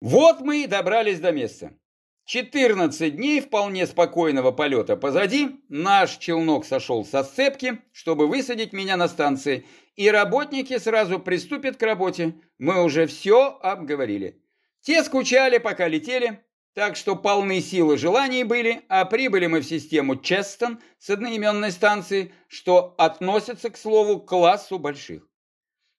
Вот мы и добрались до места. 14 дней вполне спокойного полета позади, наш челнок сошел со сцепки, чтобы высадить меня на станции, и работники сразу приступят к работе. Мы уже все обговорили. Те скучали, пока летели, так что полны силы желаний были, а прибыли мы в систему Честон с одноименной станции, что относится, к слову, к классу больших.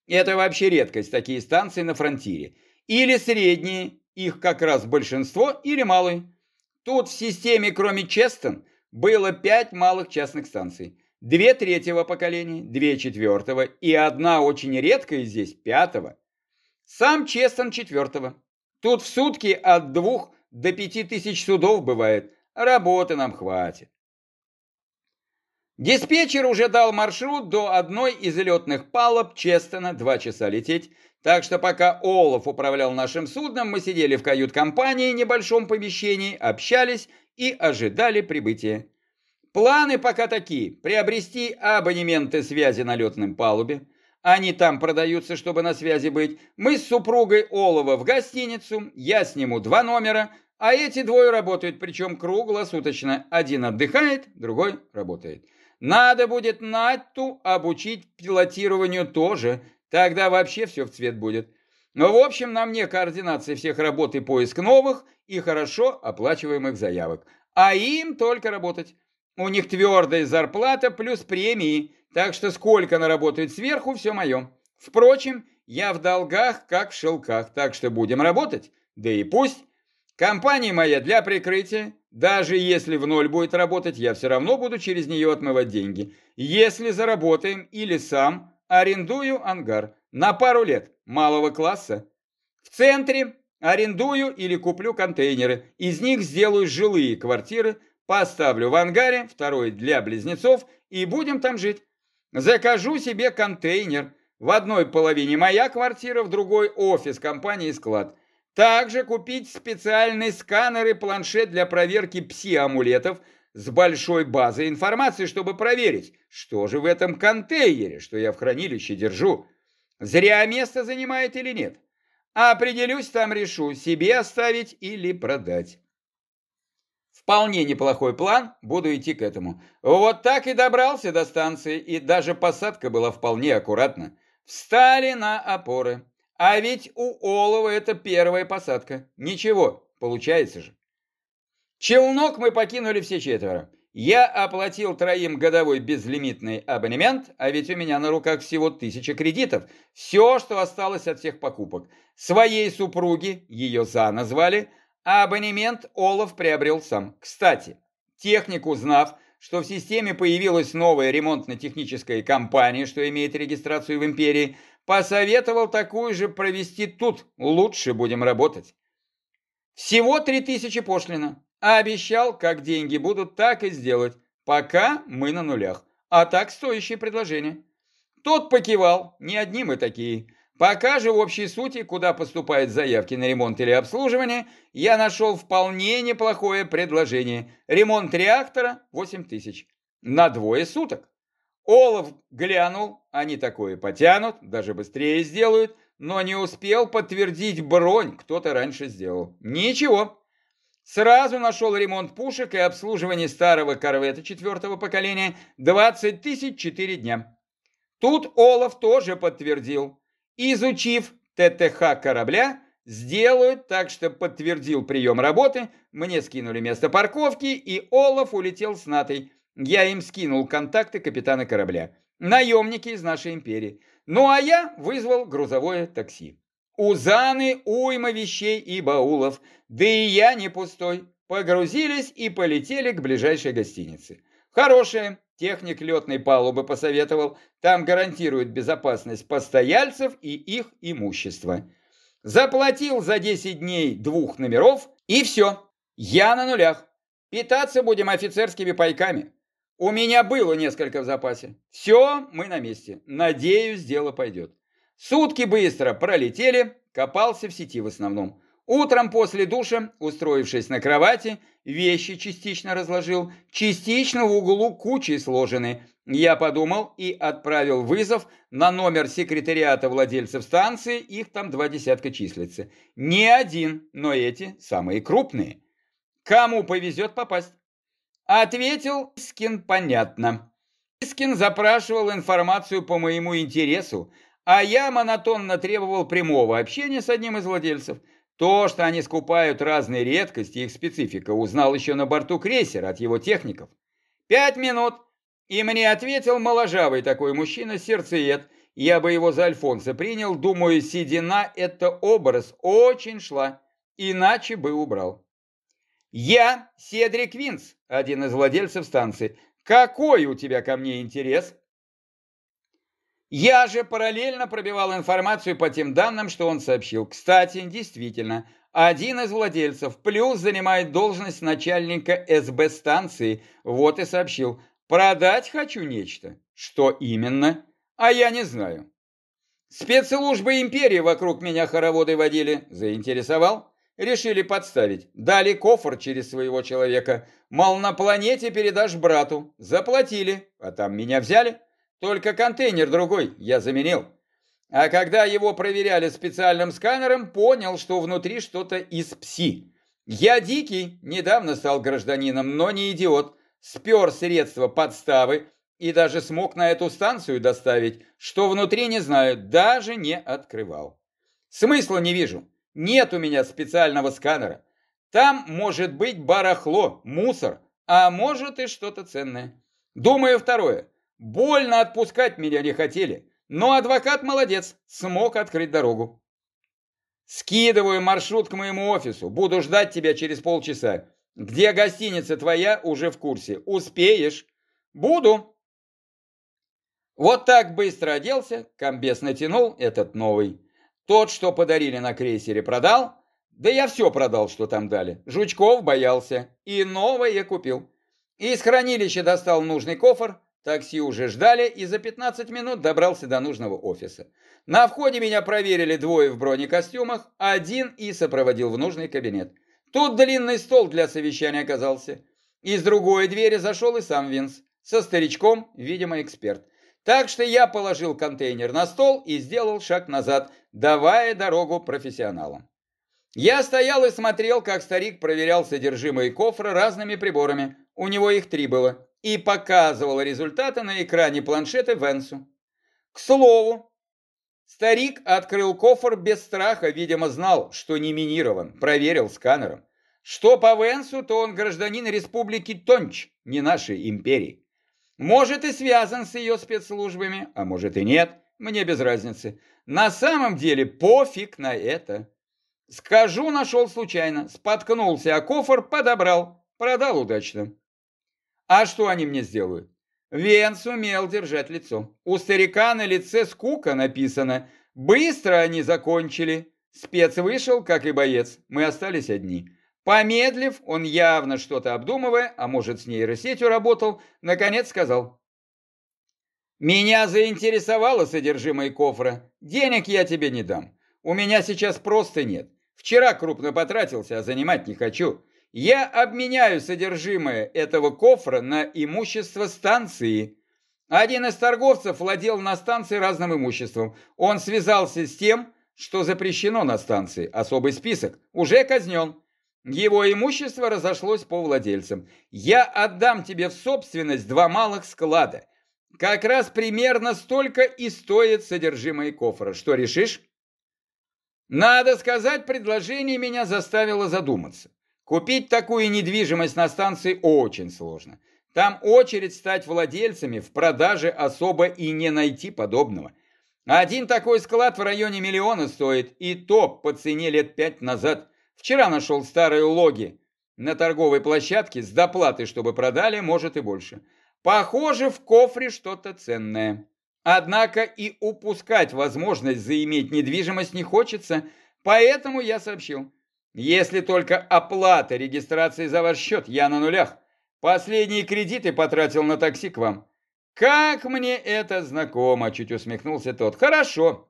Это вообще редкость, такие станции на фронтире. Или средние, их как раз большинство, или малые. Тут в системе, кроме Честон, было пять малых частных станций. Две третьего поколения, две четвертого и одна очень редкая здесь, пятого. Сам Честон четвертого. Тут в сутки от двух до пяти тысяч судов бывает. Работы нам хватит. Диспетчер уже дал маршрут до одной из летных палуб Честона, два часа лететь, так что пока Олаф управлял нашим судном, мы сидели в кают-компании, небольшом помещении, общались и ожидали прибытия. Планы пока такие. Приобрести абонементы связи на летном палубе. Они там продаются, чтобы на связи быть. Мы с супругой Олова в гостиницу, я сниму два номера, а эти двое работают, причем круглосуточно. Один отдыхает, другой работает. Надо будет Натту обучить пилотированию тоже, тогда вообще все в цвет будет. Но в общем на мне координация всех работ и поиск новых и хорошо оплачиваемых заявок. А им только работать. У них твердая зарплата плюс премии, так что сколько наработают сверху, все мое. Впрочем, я в долгах, как в шелках, так что будем работать. Да и пусть. Компания моя для прикрытия, даже если в ноль будет работать, я все равно буду через нее отмывать деньги. Если заработаем или сам, арендую ангар на пару лет, малого класса. В центре арендую или куплю контейнеры, из них сделаю жилые квартиры, поставлю в ангаре, второй для близнецов, и будем там жить. Закажу себе контейнер, в одной половине моя квартира, в другой офис компании склад. Также купить специальный сканер и планшет для проверки пси-амулетов с большой базой информации, чтобы проверить, что же в этом контейнере, что я в хранилище держу. Зря место занимает или нет. Определюсь, там решу, себе оставить или продать. Вполне неплохой план, буду идти к этому. Вот так и добрался до станции, и даже посадка была вполне аккуратна. Встали на опоры. А ведь у Олова это первая посадка. Ничего, получается же. Челнок мы покинули все четверо. Я оплатил троим годовой безлимитный абонемент, а ведь у меня на руках всего тысяча кредитов. Все, что осталось от всех покупок. Своей супруге, ее За назвали, а абонемент Олов приобрел сам. Кстати, техник, узнав, что в системе появилась новая ремонтно-техническая компания, что имеет регистрацию в империи, Посоветовал такую же провести тут. Лучше будем работать. Всего три тысячи пошлина. Обещал, как деньги будут, так и сделать. Пока мы на нулях. А так стоящее предложение. Тот покивал. Не одни мы такие. Пока же в общей сути, куда поступают заявки на ремонт или обслуживание, я нашел вполне неплохое предложение. Ремонт реактора 8 тысяч. На двое суток. Олаф глянул, они такое потянут, даже быстрее сделают, но не успел подтвердить бронь, кто-то раньше сделал. Ничего. Сразу нашел ремонт пушек и обслуживание старого корвета четвертого поколения 20 тысяч 4 дня. Тут Олаф тоже подтвердил. Изучив ТТХ корабля, сделают так, что подтвердил прием работы, мне скинули место парковки, и Олаф улетел с Натой. Я им скинул контакты капитана корабля. Наемники из нашей империи. Ну а я вызвал грузовое такси. У Заны уйма вещей и баулов, да и я не пустой. Погрузились и полетели к ближайшей гостинице. Хорошая, техник летной палубы посоветовал, там гарантируют безопасность постояльцев и их имущества. Заплатил за 10 дней двух номеров и все. Я на нулях. Питаться будем офицерскими пайками. У меня было несколько в запасе. Все, мы на месте. Надеюсь, дело пойдет. Сутки быстро пролетели, копался в сети в основном. Утром после душа, устроившись на кровати, вещи частично разложил, частично в углу кучей сложены. Я подумал и отправил вызов на номер секретариата владельцев станции, их там два десятка числится. Не один, но эти самые крупные. Кому повезет попасть? Ответил Скин понятно. Скин запрашивал информацию по моему интересу, а я монотонно требовал прямого общения с одним из владельцев. То, что они скупают разные редкости, их специфика, узнал еще на борту крейсера от его техников. Пять минут, и мне ответил моложавый такой мужчина, сердцеед. Я бы его за Альфонса принял, думаю, седина – это образ, очень шла, иначе бы убрал. Я Седрик Винс, один из владельцев станции. Какой у тебя ко мне интерес? Я же параллельно пробивал информацию по тем данным, что он сообщил. Кстати, действительно, один из владельцев плюс занимает должность начальника СБ станции. Вот и сообщил. Продать хочу нечто. Что именно? А я не знаю. Спецслужбы империи вокруг меня хороводы водили. Заинтересовал? Решили подставить. Дали кофр через своего человека. Мол, на планете передашь брату. Заплатили, а там меня взяли. Только контейнер другой я заменил. А когда его проверяли специальным сканером, понял, что внутри что-то из пси. Я дикий, недавно стал гражданином, но не идиот. Спер средства подставы и даже смог на эту станцию доставить, что внутри не знаю, даже не открывал. Смысла не вижу. Нет у меня специального сканера. Там может быть барахло, мусор, а может и что-то ценное. Думаю, второе. Больно отпускать меня не хотели, но адвокат молодец, смог открыть дорогу. Скидываю маршрут к моему офису, буду ждать тебя через полчаса. Где гостиница твоя, уже в курсе. Успеешь? Буду. Вот так быстро оделся, комбес натянул этот новый. Тот, что подарили на крейсере, продал. Да я все продал, что там дали. Жучков боялся. И новое купил. Из хранилища достал нужный кофр, Такси уже ждали, и за 15 минут добрался до нужного офиса. На входе меня проверили двое в бронекостюмах, один и сопроводил в нужный кабинет. Тут длинный стол для совещания оказался. Из другой двери зашел и сам Винс. Со старичком, видимо, эксперт. Так что я положил контейнер на стол и сделал шаг назад, давая дорогу профессионалам. Я стоял и смотрел, как старик проверял содержимое кофра разными приборами. У него их три было и показывал результаты на экране планшета Венсу. К слову, старик открыл кофр без страха, видимо, знал, что не минирован, проверил сканером. Что по Венсу, то он гражданин республики Тонч, не нашей империи. Может и связан с ее спецслужбами, а может и нет, мне без разницы. На самом деле пофиг на это. Скажу, нашел случайно, споткнулся, а кофр подобрал, продал удачно. А что они мне сделают? Вен сумел держать лицо. У старика на лице скука написано. Быстро они закончили. Спец вышел, как и боец. Мы остались одни. Помедлив, он явно что-то обдумывая, а может с нейросетью работал, наконец сказал. «Меня заинтересовало содержимое кофра. Денег я тебе не дам. У меня сейчас просто нет. Вчера крупно потратился, а занимать не хочу. Я обменяю содержимое этого кофра на имущество станции. Один из торговцев владел на станции разным имуществом. Он связался с тем, что запрещено на станции. Особый список. Уже казнен. Его имущество разошлось по владельцам. Я отдам тебе в собственность два малых склада. Как раз примерно столько и стоит содержимое кофра. Что решишь? Надо сказать, предложение меня заставило задуматься. Купить такую недвижимость на станции очень сложно. Там очередь стать владельцами в продаже особо и не найти подобного. Один такой склад в районе миллиона стоит, и то по цене лет пять назад. Вчера нашел старые логи на торговой площадке с доплатой, чтобы продали, может и больше. Похоже, в кофре что-то ценное. Однако и упускать возможность заиметь недвижимость не хочется, поэтому я сообщил. Если только оплата регистрации за ваш счет, я на нулях. Последние кредиты потратил на такси к вам. Как мне это знакомо, чуть усмехнулся тот. Хорошо.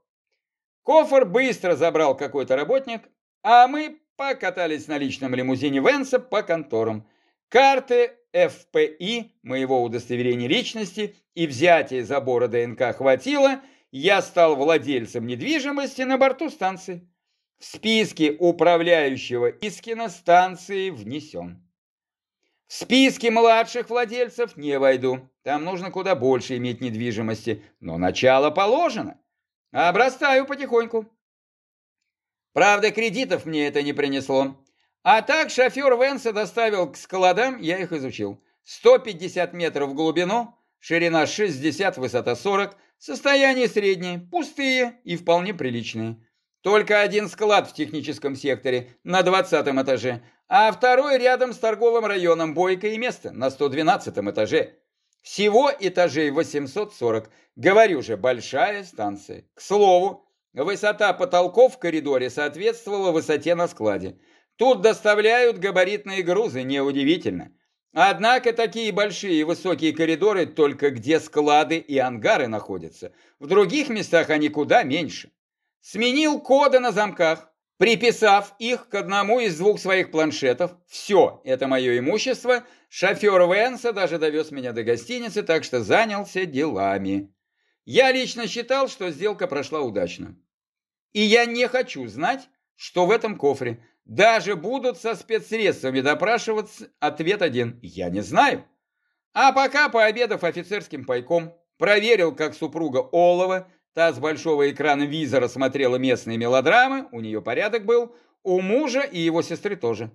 Кофр быстро забрал какой-то работник, а мы покатались на личном лимузине Венса по конторам. Карты ФПИ, моего удостоверения личности и взятия забора ДНК хватило, я стал владельцем недвижимости на борту станции. В списке управляющего Искина станции внесен. В списке младших владельцев не войду. Там нужно куда больше иметь недвижимости. Но начало положено. Обрастаю потихоньку. Правда, кредитов мне это не принесло. А так шофер Венса доставил к складам, я их изучил. 150 метров в глубину, ширина 60, высота 40, состояние среднее, пустые и вполне приличные. Только один склад в техническом секторе на 20 этаже, а второй рядом с торговым районом Бойко и место на 112 этаже. Всего этажей 840. Говорю же, большая станция. К слову, высота потолков в коридоре соответствовала высоте на складе. Тут доставляют габаритные грузы, неудивительно. Однако такие большие и высокие коридоры только где склады и ангары находятся. В других местах они куда меньше. Сменил коды на замках, приписав их к одному из двух своих планшетов. Все, это мое имущество. Шофер Венса даже довез меня до гостиницы, так что занялся делами. Я лично считал, что сделка прошла удачно. И я не хочу знать, что в этом кофре. Даже будут со спецсредствами допрашиваться. Ответ один – я не знаю. А пока, пообедав офицерским пайком, проверил, как супруга Олова Та с большого экрана визора смотрела местные мелодрамы, у нее порядок был, у мужа и его сестры тоже.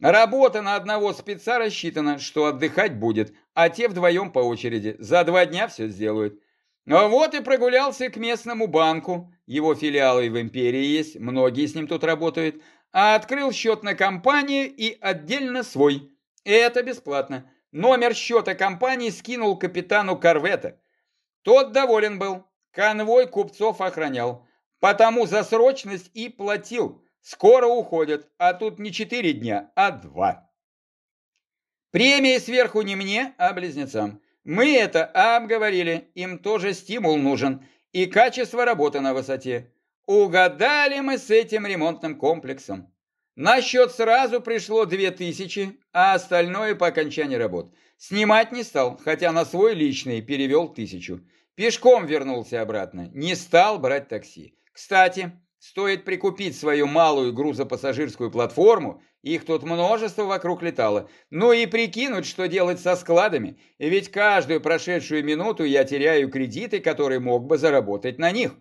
Работа на одного спеца рассчитана, что отдыхать будет, а те вдвоем по очереди. За два дня все сделают. А вот и прогулялся к местному банку. Его филиалы в империи есть, многие с ним тут работают. А открыл счет на компанию и отдельно свой. Это бесплатно. Номер счета компании скинул капитану корвета. Тот доволен был. Конвой купцов охранял. Потому за срочность и платил. Скоро уходят, а тут не четыре дня, а два. Премия сверху не мне, а близнецам. Мы это обговорили, им тоже стимул нужен и качество работы на высоте. Угадали мы с этим ремонтным комплексом. На счет сразу пришло две тысячи, а остальное по окончании работ. Снимать не стал, хотя на свой личный перевел тысячу. Пешком вернулся обратно, не стал брать такси. Кстати, стоит прикупить свою малую грузопассажирскую платформу, их тут множество вокруг летало, ну и прикинуть, что делать со складами, ведь каждую прошедшую минуту я теряю кредиты, которые мог бы заработать на них.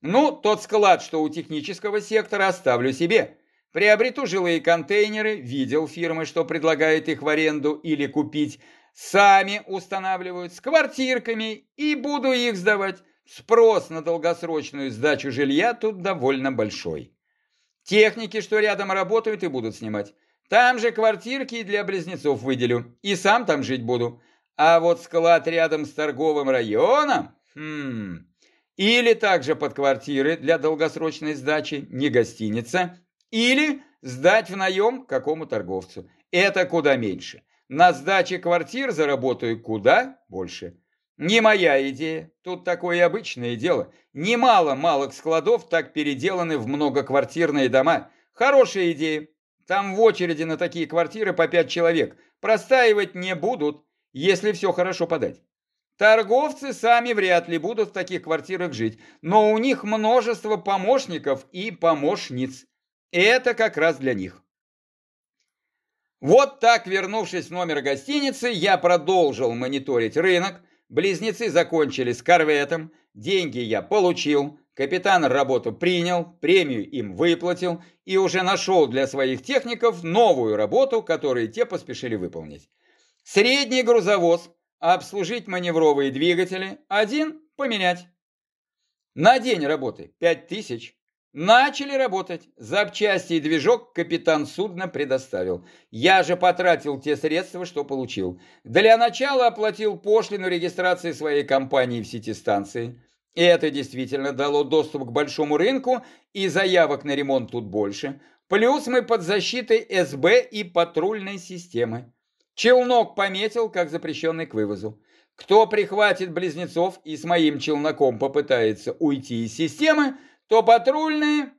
Ну, тот склад, что у технического сектора, оставлю себе. Приобрету жилые контейнеры, видел фирмы, что предлагают их в аренду или купить, сами устанавливают с квартирками и буду их сдавать. Спрос на долгосрочную сдачу жилья тут довольно большой. Техники, что рядом работают, и будут снимать. Там же квартирки для близнецов выделю. И сам там жить буду. А вот склад рядом с торговым районом... Хм... Или также под квартиры для долгосрочной сдачи, не гостиница. Или сдать в наем какому торговцу. Это куда меньше. На сдаче квартир заработаю куда больше. Не моя идея, тут такое обычное дело. Немало малых складов так переделаны в многоквартирные дома. Хорошая идея. Там в очереди на такие квартиры по пять человек. Простаивать не будут, если все хорошо подать. Торговцы сами вряд ли будут в таких квартирах жить, но у них множество помощников и помощниц. Это как раз для них. Вот так, вернувшись в номер гостиницы, я продолжил мониторить рынок. Близнецы закончили с корветом, деньги я получил, капитан работу принял, премию им выплатил и уже нашел для своих техников новую работу, которую те поспешили выполнить. Средний грузовоз, обслужить маневровые двигатели, один поменять. На день работы 5000, Начали работать. Запчасти и движок капитан судна предоставил. Я же потратил те средства, что получил. Для начала оплатил пошлину регистрации своей компании в сети станции. И это действительно дало доступ к большому рынку, и заявок на ремонт тут больше. Плюс мы под защитой СБ и патрульной системы. Челнок пометил, как запрещенный к вывозу. Кто прихватит близнецов и с моим челноком попытается уйти из системы, то патрульные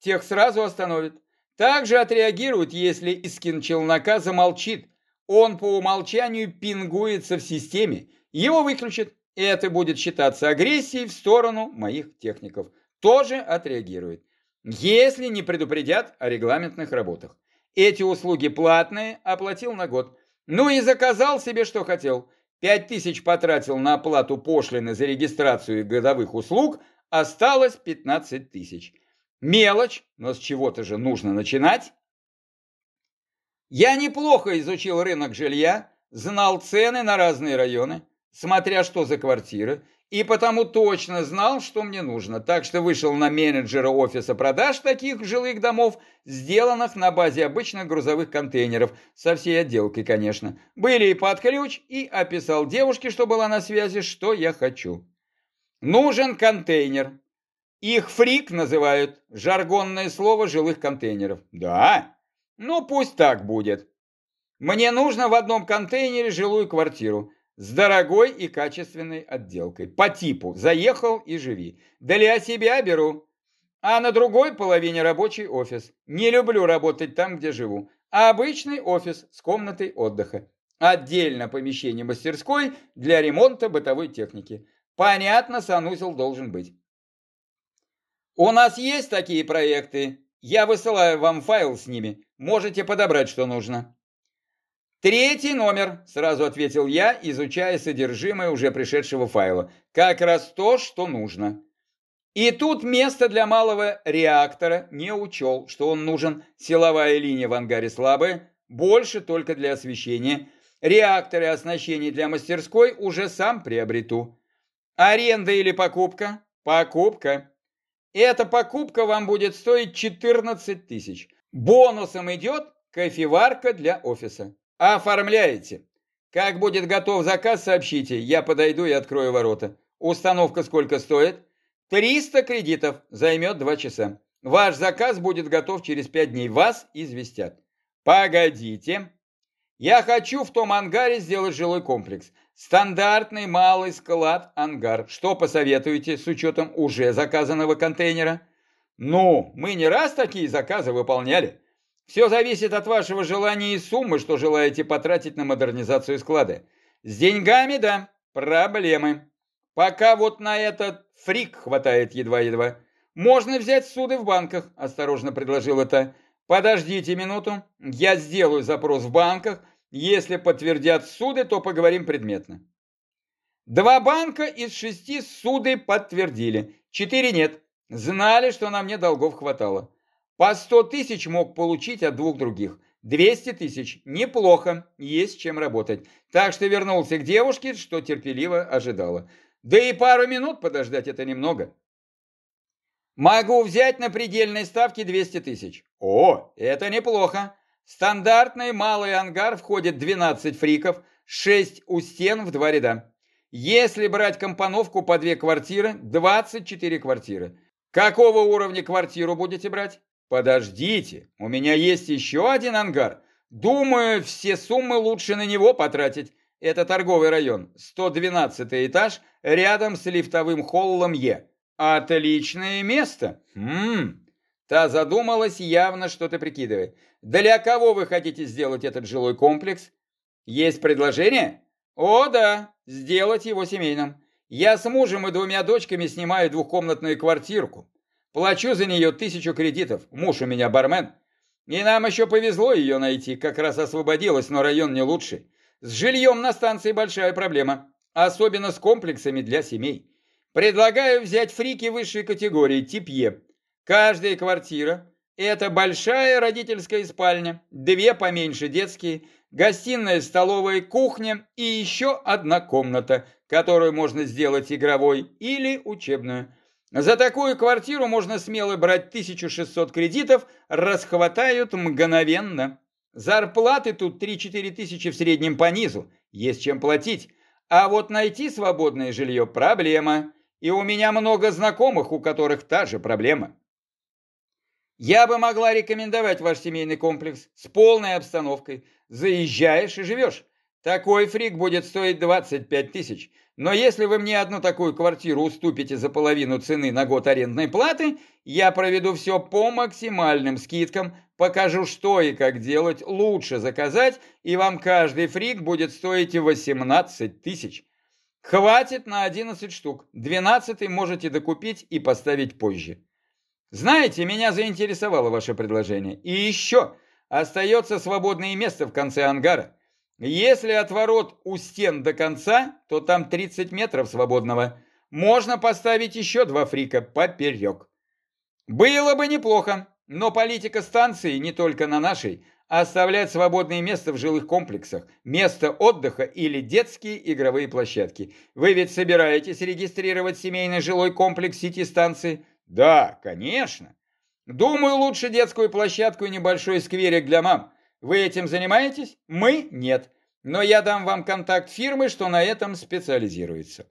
тех сразу остановят. Также отреагирует, если Искин челнока замолчит. Он по умолчанию пингуется в системе. Его выключат. Это будет считаться агрессией в сторону моих техников. Тоже отреагирует. Если не предупредят о регламентных работах. Эти услуги платные, оплатил на год. Ну и заказал себе, что хотел. Пять тысяч потратил на оплату пошлины за регистрацию годовых услуг, осталось 15 тысяч. Мелочь, но с чего-то же нужно начинать. Я неплохо изучил рынок жилья, знал цены на разные районы, смотря что за квартиры, и потому точно знал, что мне нужно, так что вышел на менеджера офиса продаж таких жилых домов, сделанных на базе обычных грузовых контейнеров, со всей отделкой, конечно. Были и под ключ, и описал девушке, что была на связи, что я хочу. Нужен контейнер. Их фрик называют, жаргонное слово жилых контейнеров. Да? Ну пусть так будет. Мне нужно в одном контейнере жилую квартиру. С дорогой и качественной отделкой. По типу «заехал и живи». Для себя беру. А на другой половине рабочий офис. Не люблю работать там, где живу. А обычный офис с комнатой отдыха. Отдельно помещение мастерской для ремонта бытовой техники. Понятно, санузел должен быть. У нас есть такие проекты. Я высылаю вам файл с ними. Можете подобрать, что нужно. «Третий номер», — сразу ответил я, изучая содержимое уже пришедшего файла. «Как раз то, что нужно». И тут место для малого реактора не учел, что он нужен. Силовая линия в ангаре слабая, больше только для освещения. Реакторы оснащения для мастерской уже сам приобрету. Аренда или покупка? Покупка. Эта покупка вам будет стоить 14 тысяч. Бонусом идет кофеварка для офиса. Оформляете. Как будет готов заказ, сообщите. Я подойду и открою ворота. Установка сколько стоит? 300 кредитов. Займет 2 часа. Ваш заказ будет готов через 5 дней. Вас известят. Погодите. Я хочу в том ангаре сделать жилой комплекс. Стандартный малый склад-ангар. Что посоветуете с учетом уже заказанного контейнера? Ну, мы не раз такие заказы выполняли. Все зависит от вашего желания и суммы, что желаете потратить на модернизацию склада. С деньгами, да, проблемы. Пока вот на этот фрик хватает едва-едва. Можно взять суды в банках, осторожно предложил это. Подождите минуту, я сделаю запрос в банках. Если подтвердят суды, то поговорим предметно. Два банка из шести суды подтвердили, четыре нет. Знали, что на мне долгов хватало. По 100 тысяч мог получить от двух других. 200 тысяч. Неплохо. Есть чем работать. Так что вернулся к девушке, что терпеливо ожидала. Да и пару минут подождать это немного. Могу взять на предельной ставке 200 тысяч. О, это неплохо. Стандартный малый ангар входит 12 фриков, 6 у стен в два ряда. Если брать компоновку по две квартиры, 24 квартиры. Какого уровня квартиру будете брать? Подождите, у меня есть еще один ангар. Думаю, все суммы лучше на него потратить. Это торговый район, 112 этаж, рядом с лифтовым холлом Е. Отличное место. Ммм. Та задумалась, явно что-то прикидывая. Для кого вы хотите сделать этот жилой комплекс? Есть предложение? О, да, сделать его семейным. Я с мужем и двумя дочками снимаю двухкомнатную квартирку. Плачу за нее тысячу кредитов, муж у меня бармен. И нам еще повезло ее найти, как раз освободилась, но район не лучший. С жильем на станции большая проблема, особенно с комплексами для семей. Предлагаю взять фрики высшей категории, тип Е. Каждая квартира – это большая родительская спальня, две поменьше детские, гостиная, столовая, кухня и еще одна комната, которую можно сделать игровой или учебную. За такую квартиру можно смело брать 1600 кредитов, расхватают мгновенно. Зарплаты тут 3-4 тысячи в среднем по низу, есть чем платить. А вот найти свободное жилье – проблема. И у меня много знакомых, у которых та же проблема. Я бы могла рекомендовать ваш семейный комплекс с полной обстановкой. Заезжаешь и живешь. Такой фрик будет стоить 25 тысяч. Но если вы мне одну такую квартиру уступите за половину цены на год арендной платы, я проведу все по максимальным скидкам, покажу, что и как делать, лучше заказать, и вам каждый фрик будет стоить 18 тысяч. Хватит на 11 штук, 12 можете докупить и поставить позже. Знаете, меня заинтересовало ваше предложение. И еще, остается свободное место в конце ангара. Если от ворот у стен до конца, то там 30 метров свободного. Можно поставить еще два фрика поперек. Было бы неплохо, но политика станции не только на нашей, оставлять свободное место в жилых комплексах, место отдыха или детские игровые площадки. Вы ведь собираетесь регистрировать семейный жилой комплекс сети станции? Да, конечно. Думаю, лучше детскую площадку и небольшой скверик для мам. Вы этим занимаетесь? Мы нет. Но я дам вам контакт фирмы, что на этом специализируется.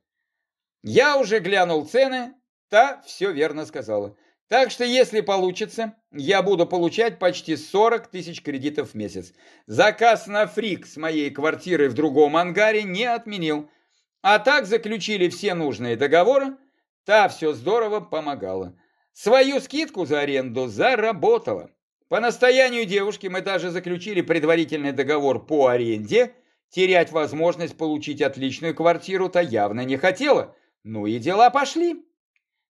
Я уже глянул цены, та все верно сказала. Так что, если получится, я буду получать почти 40 тысяч кредитов в месяц. Заказ на фрик с моей квартиры в другом ангаре не отменил. А так заключили все нужные договоры, та все здорово помогала. Свою скидку за аренду заработала. По настоянию девушки мы даже заключили предварительный договор по аренде. Терять возможность получить отличную квартиру-то явно не хотела. Ну и дела пошли.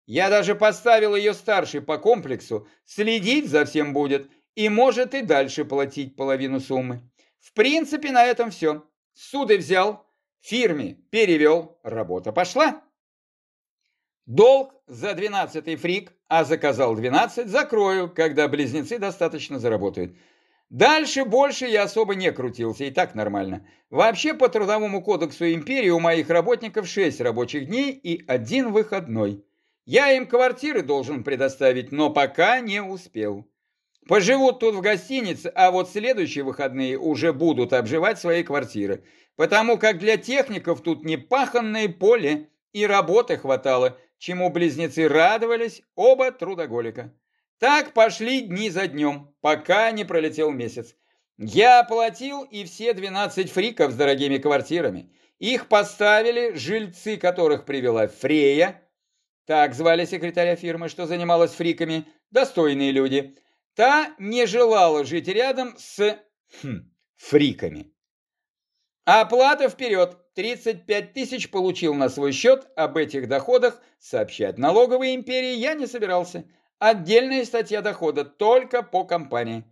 Я даже поставил ее старшей по комплексу, следить за всем будет и может и дальше платить половину суммы. В принципе, на этом все. Суды взял, фирме перевел, работа пошла. Долг за 12 фрик, а заказал 12, закрою, когда близнецы достаточно заработают. Дальше больше я особо не крутился, и так нормально. Вообще по трудовому кодексу империи у моих работников 6 рабочих дней и один выходной. Я им квартиры должен предоставить, но пока не успел. Поживут тут в гостинице, а вот следующие выходные уже будут обживать свои квартиры, потому как для техников тут не паханное поле, и работы хватало, чему близнецы радовались, оба трудоголика. Так пошли дни за днем, пока не пролетел месяц. Я оплатил и все 12 фриков с дорогими квартирами. Их поставили жильцы, которых привела Фрея. Так звали секретаря фирмы, что занималась фриками. Достойные люди. Та не желала жить рядом с хм, фриками. Оплата вперед. 35 тысяч получил на свой счет, об этих доходах сообщать налоговой империи я не собирался. Отдельная статья дохода, только по компании.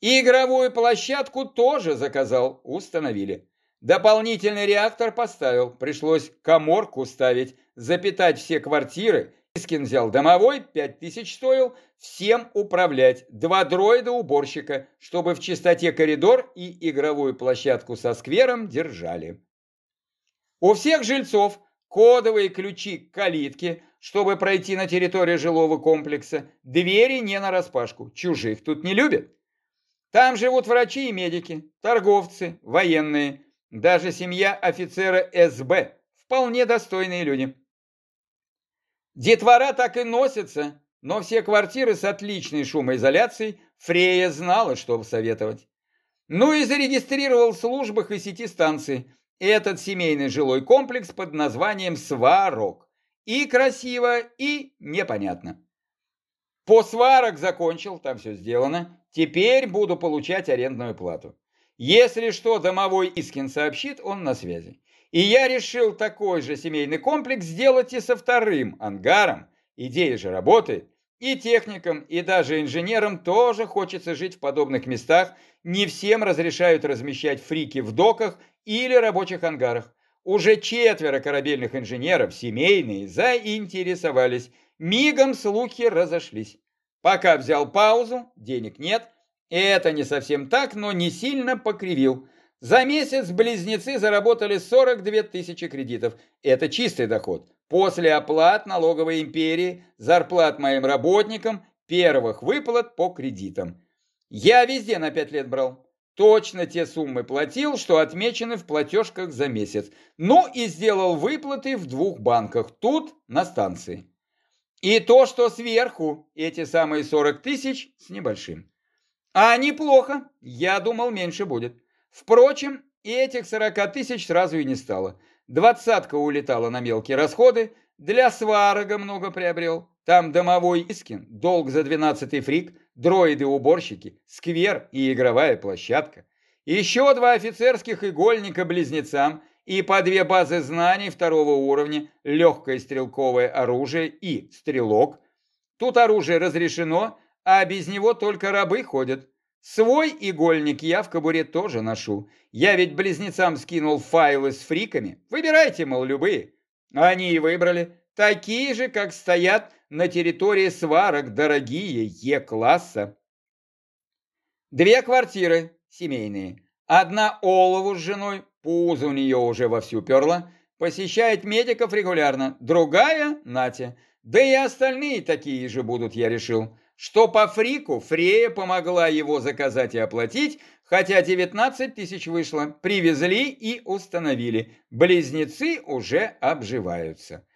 Игровую площадку тоже заказал, установили. Дополнительный реактор поставил, пришлось коморку ставить, запитать все квартиры. Искин взял домовой, 5000 стоил, всем управлять. Два дроида-уборщика, чтобы в чистоте коридор и игровую площадку со сквером держали. У всех жильцов кодовые ключи к калитке, чтобы пройти на территорию жилого комплекса. Двери не нараспашку, чужих тут не любят. Там живут врачи и медики, торговцы, военные, даже семья офицера СБ. Вполне достойные люди. Детвора так и носится, но все квартиры с отличной шумоизоляцией Фрея знала, что советовать. Ну и зарегистрировал в службах и сети станций, этот семейный жилой комплекс под названием «Сварог». И красиво, и непонятно. По сварок закончил, там все сделано. Теперь буду получать арендную плату. Если что, домовой Искин сообщит, он на связи. И я решил такой же семейный комплекс сделать и со вторым ангаром. Идея же работает. И техникам, и даже инженерам тоже хочется жить в подобных местах. Не всем разрешают размещать фрики в доках или рабочих ангарах. Уже четверо корабельных инженеров, семейные, заинтересовались. Мигом слухи разошлись. Пока взял паузу, денег нет. Это не совсем так, но не сильно покривил. За месяц близнецы заработали 42 тысячи кредитов. Это чистый доход. После оплат налоговой империи, зарплат моим работникам, первых выплат по кредитам. Я везде на 5 лет брал. Точно те суммы платил, что отмечены в платежках за месяц. Ну и сделал выплаты в двух банках, тут на станции. И то, что сверху, эти самые 40 тысяч с небольшим. А неплохо, я думал, меньше будет. Впрочем, этих 40 тысяч сразу и не стало. Двадцатка улетала на мелкие расходы, для сварога много приобрел. Там домовой Искин, долг за двенадцатый фрик, дроиды-уборщики, сквер и игровая площадка. Еще два офицерских игольника близнецам и по две базы знаний второго уровня, легкое стрелковое оружие и стрелок. Тут оружие разрешено, а без него только рабы ходят. Свой игольник я в кобуре тоже ношу. Я ведь близнецам скинул файлы с фриками. Выбирайте, мол, любые. Они и выбрали. Такие же, как стоят на территории сварок, дорогие Е-класса. Две квартиры семейные. Одна Олову с женой, пузо у нее уже вовсю перла, посещает медиков регулярно. Другая – Натя. Да и остальные такие же будут, я решил. Что по фрику, Фрея помогла его заказать и оплатить, хотя 19 тысяч вышло. Привезли и установили. Близнецы уже обживаются.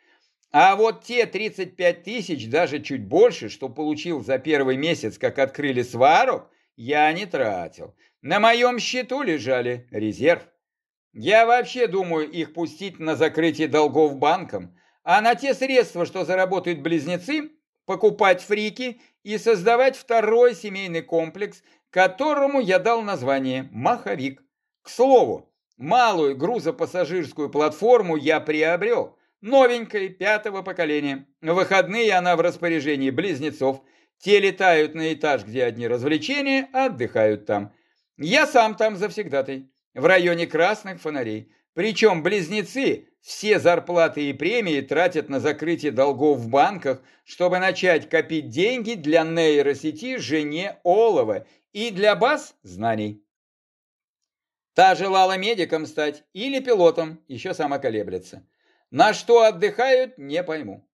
А вот те 35 тысяч, даже чуть больше, что получил за первый месяц, как открыли сварок, я не тратил. На моем счету лежали резерв. Я вообще думаю их пустить на закрытие долгов банкам, а на те средства, что заработают близнецы, покупать фрики и создавать второй семейный комплекс, которому я дал название «Маховик». К слову, малую грузопассажирскую платформу я приобрел – Новенькая, пятого поколения. В выходные она в распоряжении близнецов. Те летают на этаж, где одни развлечения, отдыхают там. Я сам там завсегдатый, в районе красных фонарей. Причем близнецы все зарплаты и премии тратят на закрытие долгов в банках, чтобы начать копить деньги для нейросети жене Олова и для баз знаний. Та желала медиком стать или пилотом, еще сама колеблется. На что отдыхают, не пойму.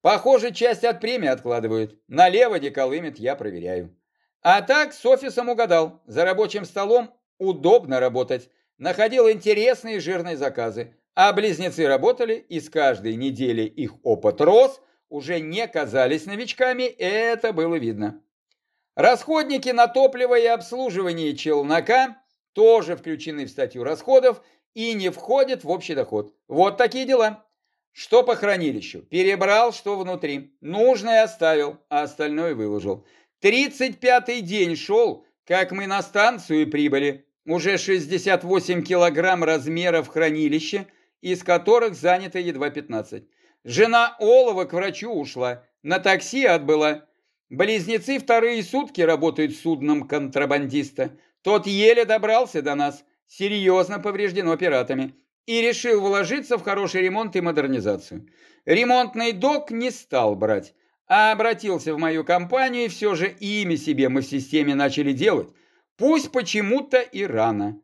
Похоже, часть от премии откладывают. Налево не колымет, я проверяю. А так с офисом угадал. За рабочим столом удобно работать. Находил интересные жирные заказы. А близнецы работали, и с каждой недели их опыт рос, уже не казались новичками, это было видно. Расходники на топливо и обслуживание челнока тоже включены в статью расходов и не входит в общий доход. Вот такие дела. Что по хранилищу? Перебрал, что внутри. Нужное оставил, а остальное выложил. Тридцать пятый день шел, как мы на станцию прибыли. Уже 68 килограмм размеров хранилища, из которых занято едва 15. Жена Олова к врачу ушла, на такси отбыла. Близнецы вторые сутки работают судном контрабандиста. Тот еле добрался до нас серьезно повреждено пиратами и решил вложиться в хороший ремонт и модернизацию. Ремонтный док не стал брать, а обратился в мою компанию, и все же имя себе мы в системе начали делать. Пусть почему-то и рано.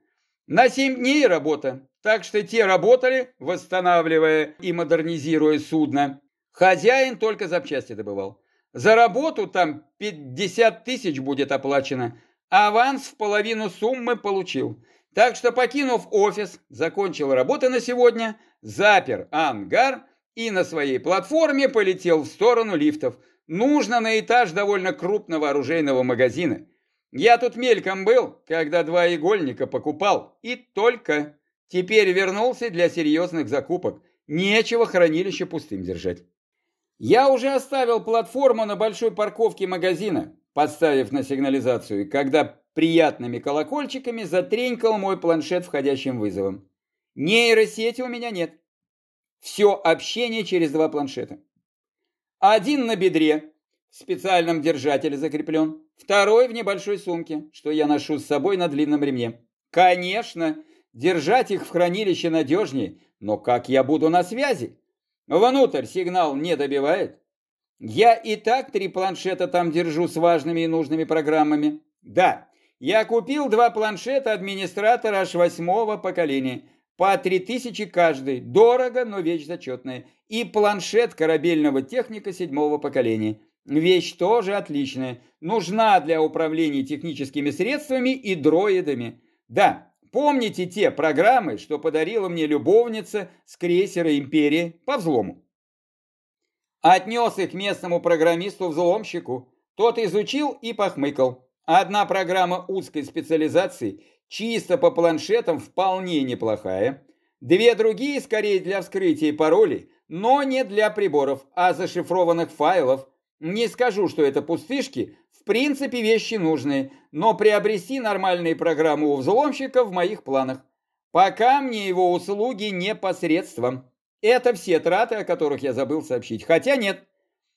На 7 дней работа, так что те работали, восстанавливая и модернизируя судно. Хозяин только запчасти добывал. За работу там 50 тысяч будет оплачено. Аванс в половину суммы получил. Так что, покинув офис, закончил работы на сегодня, запер ангар и на своей платформе полетел в сторону лифтов. Нужно на этаж довольно крупного оружейного магазина. Я тут мельком был, когда два игольника покупал, и только. Теперь вернулся для серьезных закупок. Нечего хранилище пустым держать. Я уже оставил платформу на большой парковке магазина, подставив на сигнализацию, когда приятными колокольчиками затренькал мой планшет входящим вызовом. Нейросети у меня нет. Все общение через два планшета. Один на бедре, в специальном держателе закреплен, второй в небольшой сумке, что я ношу с собой на длинном ремне. Конечно, держать их в хранилище надежнее, но как я буду на связи? Внутрь сигнал не добивает. Я и так три планшета там держу с важными и нужными программами. Да, я купил два планшета администратора аж восьмого поколения. По 3000 каждый. Дорого, но вещь зачетная. И планшет корабельного техника седьмого поколения. Вещь тоже отличная. Нужна для управления техническими средствами и дроидами. Да, помните те программы, что подарила мне любовница с крейсера «Империя» по взлому? Отнес их местному программисту-взломщику. Тот изучил и похмыкал. Одна программа узкой специализации чисто по планшетам вполне неплохая. Две другие скорее для вскрытия паролей, но не для приборов, а зашифрованных файлов. Не скажу, что это пустышки, в принципе вещи нужные, но приобрести нормальные программы у взломщика в моих планах. Пока мне его услуги не посредством. Это все траты, о которых я забыл сообщить. Хотя нет.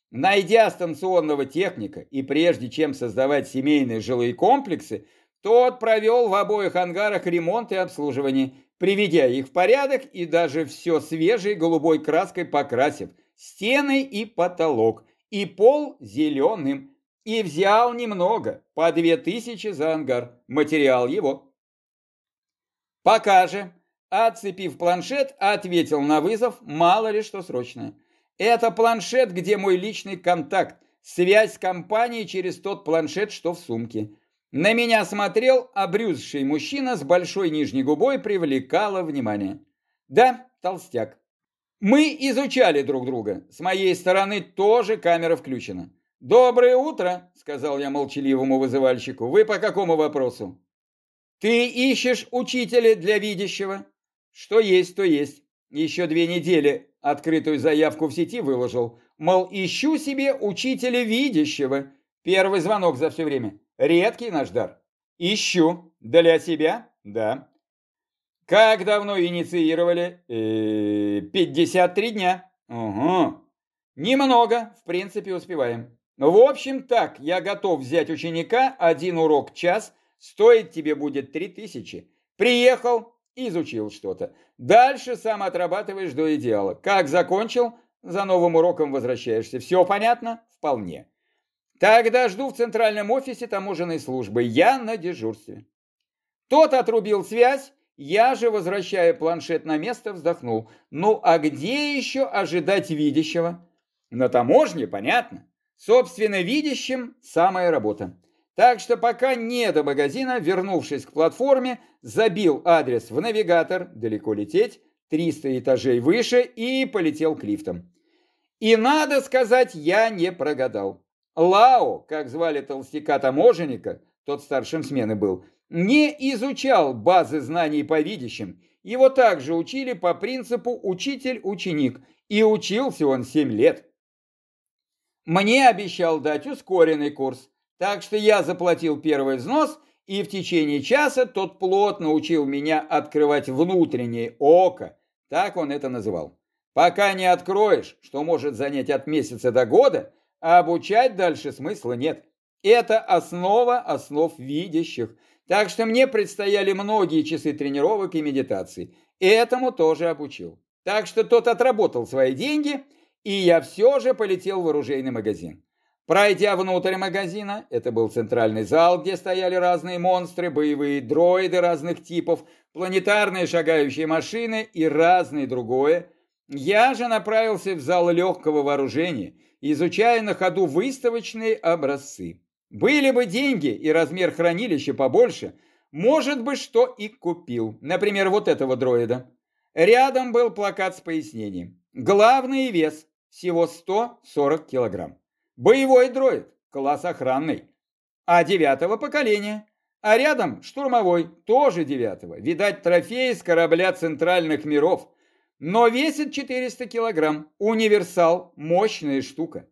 Найдя станционного техника и прежде чем создавать семейные жилые комплексы, тот провел в обоих ангарах ремонт и обслуживание, приведя их в порядок и даже все свежей голубой краской покрасив, стены и потолок, и пол зеленым, и взял немного, по две тысячи за ангар, материал его. Пока же, отцепив планшет, ответил на вызов, мало ли что срочное. Это планшет, где мой личный контакт, связь с компанией через тот планшет, что в сумке. На меня смотрел обрюзший мужчина с большой нижней губой, привлекало внимание. Да, толстяк. Мы изучали друг друга. С моей стороны тоже камера включена. «Доброе утро», — сказал я молчаливому вызывальщику. «Вы по какому вопросу?» Ты ищешь учителя для видящего? Что есть, то есть. Еще две недели открытую заявку в сети выложил. Мол, ищу себе учителя видящего. Первый звонок за все время. Редкий наш дар. Ищу. Для себя? Да. Как давно инициировали? Э -э, 53 дня. Угу. Немного, в принципе, успеваем. В общем, так, я готов взять ученика, один урок час – Стоить тебе будет три тысячи. Приехал, изучил что-то. Дальше сам отрабатываешь до идеала. Как закончил, за новым уроком возвращаешься. Все понятно? Вполне. Тогда жду в центральном офисе таможенной службы. Я на дежурстве. Тот отрубил связь, я же, возвращая планшет на место, вздохнул. Ну а где еще ожидать видящего? На таможне, понятно. Собственно, видящим самая работа. Так что пока не до магазина, вернувшись к платформе, забил адрес в навигатор, далеко лететь, 300 этажей выше и полетел к лифтам. И надо сказать, я не прогадал. Лао, как звали толстяка-таможенника, тот старшим смены был, не изучал базы знаний по видящим. Его также учили по принципу учитель-ученик, и учился он 7 лет. Мне обещал дать ускоренный курс, так что я заплатил первый взнос, и в течение часа тот плотно учил меня открывать внутреннее око, так он это называл. Пока не откроешь, что может занять от месяца до года, обучать дальше смысла нет. Это основа основ видящих. Так что мне предстояли многие часы тренировок и медитаций. Этому тоже обучил. Так что тот отработал свои деньги, и я все же полетел в оружейный магазин. Пройдя внутрь магазина, это был центральный зал, где стояли разные монстры, боевые дроиды разных типов, планетарные шагающие машины и разное другое, я же направился в зал легкого вооружения, изучая на ходу выставочные образцы. Были бы деньги и размер хранилища побольше, может быть, что и купил. Например, вот этого дроида. Рядом был плакат с пояснением. Главный вес всего 140 килограмм. Боевой дроид, класс охранный. А девятого поколения. А рядом штурмовой, тоже девятого. Видать, трофей с корабля центральных миров. Но весит 400 килограмм. Универсал, мощная штука.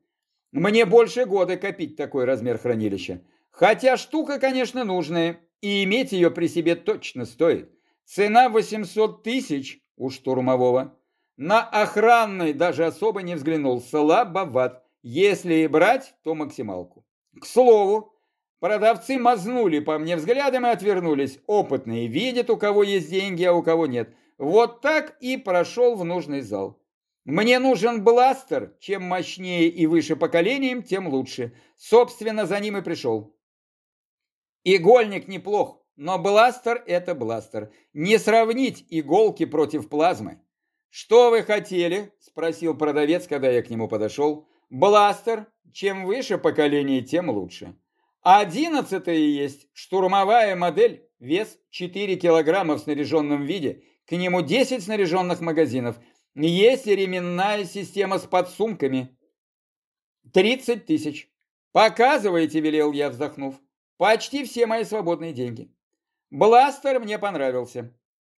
Мне больше года копить такой размер хранилища. Хотя штука, конечно, нужная, и иметь ее при себе точно стоит. Цена 800 тысяч у штурмового. На охранный даже особо не взглянул, слабоват. Если и брать, то максималку. К слову, продавцы мазнули по мне взглядом и отвернулись. Опытные видят, у кого есть деньги, а у кого нет. Вот так и прошел в нужный зал. Мне нужен бластер, чем мощнее и выше поколением, тем лучше. Собственно, за ним и пришел. Игольник неплох, но бластер – это бластер. Не сравнить иголки против плазмы. «Что вы хотели?» – спросил продавец, когда я к нему подошел. Бластер, чем выше поколение, тем лучше. Одиннадцатая есть штурмовая модель, вес 4 килограмма в снаряженном виде, к нему 10 снаряженных магазинов. Есть ременная система с подсумками. 30 тысяч. Показывайте, велел я, вздохнув. Почти все мои свободные деньги. Бластер мне понравился.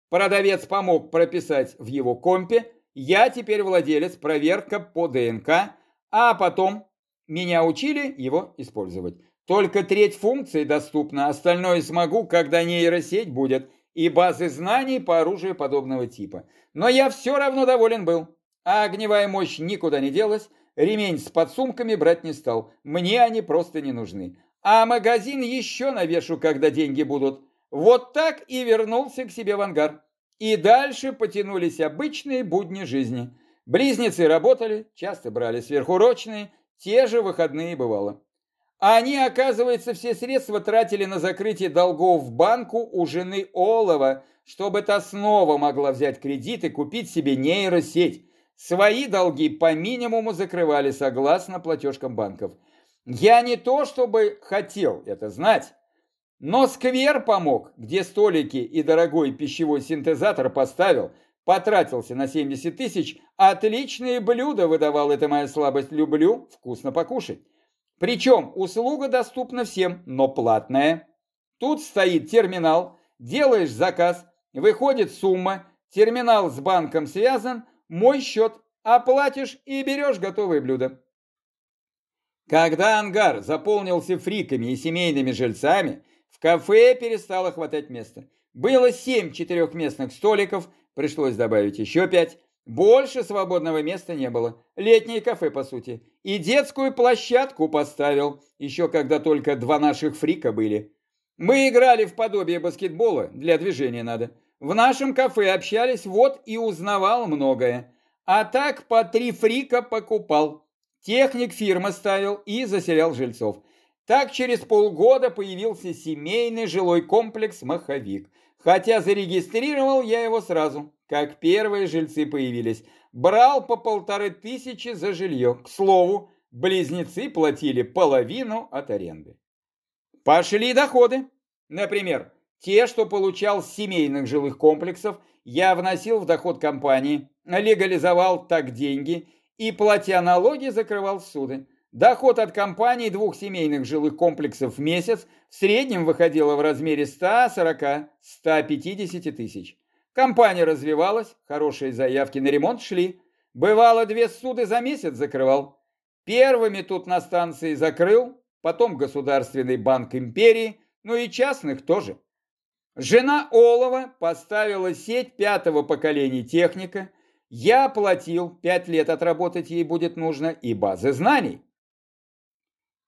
Продавец помог прописать в его компе, я теперь владелец, проверка по ДНК, а потом меня учили его использовать. Только треть функций доступна, остальное смогу, когда нейросеть будет, и базы знаний по оружию подобного типа. Но я все равно доволен был. А огневая мощь никуда не делась, ремень с подсумками брать не стал. Мне они просто не нужны. А магазин еще навешу, когда деньги будут. Вот так и вернулся к себе в ангар. И дальше потянулись обычные будни жизни. Близнецы работали, часто брали сверхурочные, те же выходные бывало. Они, оказывается, все средства тратили на закрытие долгов в банку у жены Олова, чтобы та снова могла взять кредит и купить себе нейросеть. Свои долги по минимуму закрывали согласно платежкам банков. Я не то чтобы хотел это знать, но сквер помог, где столики и дорогой пищевой синтезатор поставил, потратился на 70 тысяч, отличные блюда выдавал, это моя слабость, люблю вкусно покушать. Причем услуга доступна всем, но платная. Тут стоит терминал, делаешь заказ, выходит сумма, терминал с банком связан, мой счет, оплатишь и берешь готовые блюда. Когда ангар заполнился фриками и семейными жильцами, в кафе перестало хватать места. Было семь четырехместных столиков, пришлось добавить еще пять. Больше свободного места не было. Летнее кафе, по сути. И детскую площадку поставил, еще когда только два наших фрика были. Мы играли в подобие баскетбола, для движения надо. В нашем кафе общались, вот и узнавал многое. А так по три фрика покупал. Техник фирмы ставил и заселял жильцов. Так через полгода появился семейный жилой комплекс «Маховик». Хотя зарегистрировал я его сразу, как первые жильцы появились. Брал по полторы тысячи за жилье. К слову, близнецы платили половину от аренды. Пошли доходы. Например, те, что получал с семейных жилых комплексов, я вносил в доход компании, легализовал так деньги и, платя налоги, закрывал суды. Доход от компании двух семейных жилых комплексов в месяц в среднем выходило в размере 140-150 тысяч. Компания развивалась, хорошие заявки на ремонт шли. Бывало, две суды за месяц закрывал. Первыми тут на станции закрыл, потом Государственный банк империи, ну и частных тоже. Жена Олова поставила сеть пятого поколения техника. Я платил, пять лет отработать ей будет нужно, и базы знаний.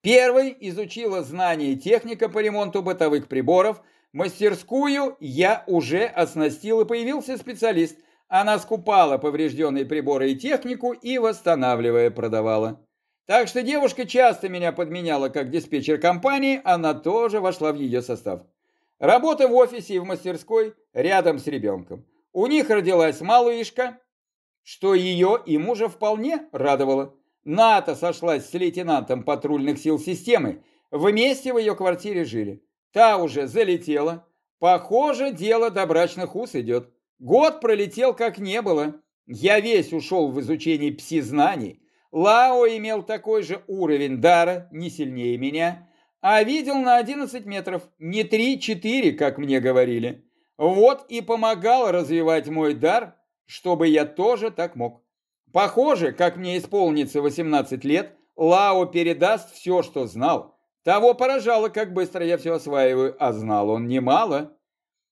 Первой изучила знания и техника по ремонту бытовых приборов. Мастерскую я уже оснастил и появился специалист. Она скупала поврежденные приборы и технику и, восстанавливая, продавала. Так что девушка часто меня подменяла как диспетчер компании, она тоже вошла в ее состав. Работа в офисе и в мастерской рядом с ребенком. У них родилась малышка, что ее и мужа вполне радовало. НАТО сошлась с лейтенантом патрульных сил системы. Вместе в ее квартире жили. Та уже залетела. Похоже, дело до брачных уз идет. Год пролетел как не было. Я весь ушел в изучение пси-знаний. Лао имел такой же уровень дара, не сильнее меня, а видел на 11 метров, не 3-4, как мне говорили. Вот и помогал развивать мой дар, чтобы я тоже так мог. Похоже, как мне исполнится 18 лет, Лао передаст все, что знал. Того поражало, как быстро я все осваиваю, а знал он немало.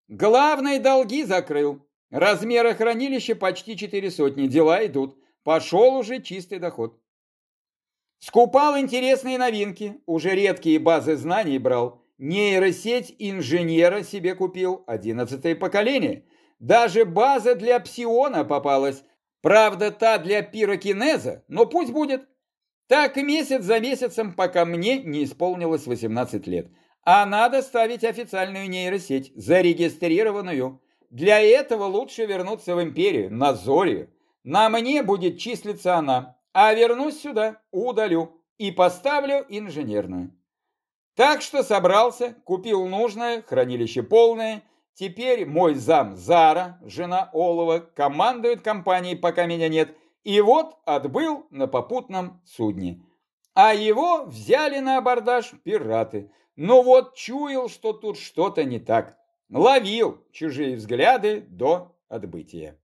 Главные долги закрыл. Размеры хранилища почти четыре сотни, дела идут. Пошел уже чистый доход. Скупал интересные новинки, уже редкие базы знаний брал. Нейросеть инженера себе купил, одиннадцатое поколение. Даже база для псиона попалась, Правда, та для пирокинеза, но пусть будет. Так месяц за месяцем, пока мне не исполнилось 18 лет. А надо ставить официальную нейросеть, зарегистрированную. Для этого лучше вернуться в империю, на Зорию. На мне будет числиться она, а вернусь сюда, удалю и поставлю инженерную. Так что собрался, купил нужное, хранилище полное, Теперь мой зам Зара, жена Олова, командует компанией, пока меня нет, и вот отбыл на попутном судне. А его взяли на абордаж пираты. Но вот чуял, что тут что-то не так. ловил чужие взгляды до отбытия.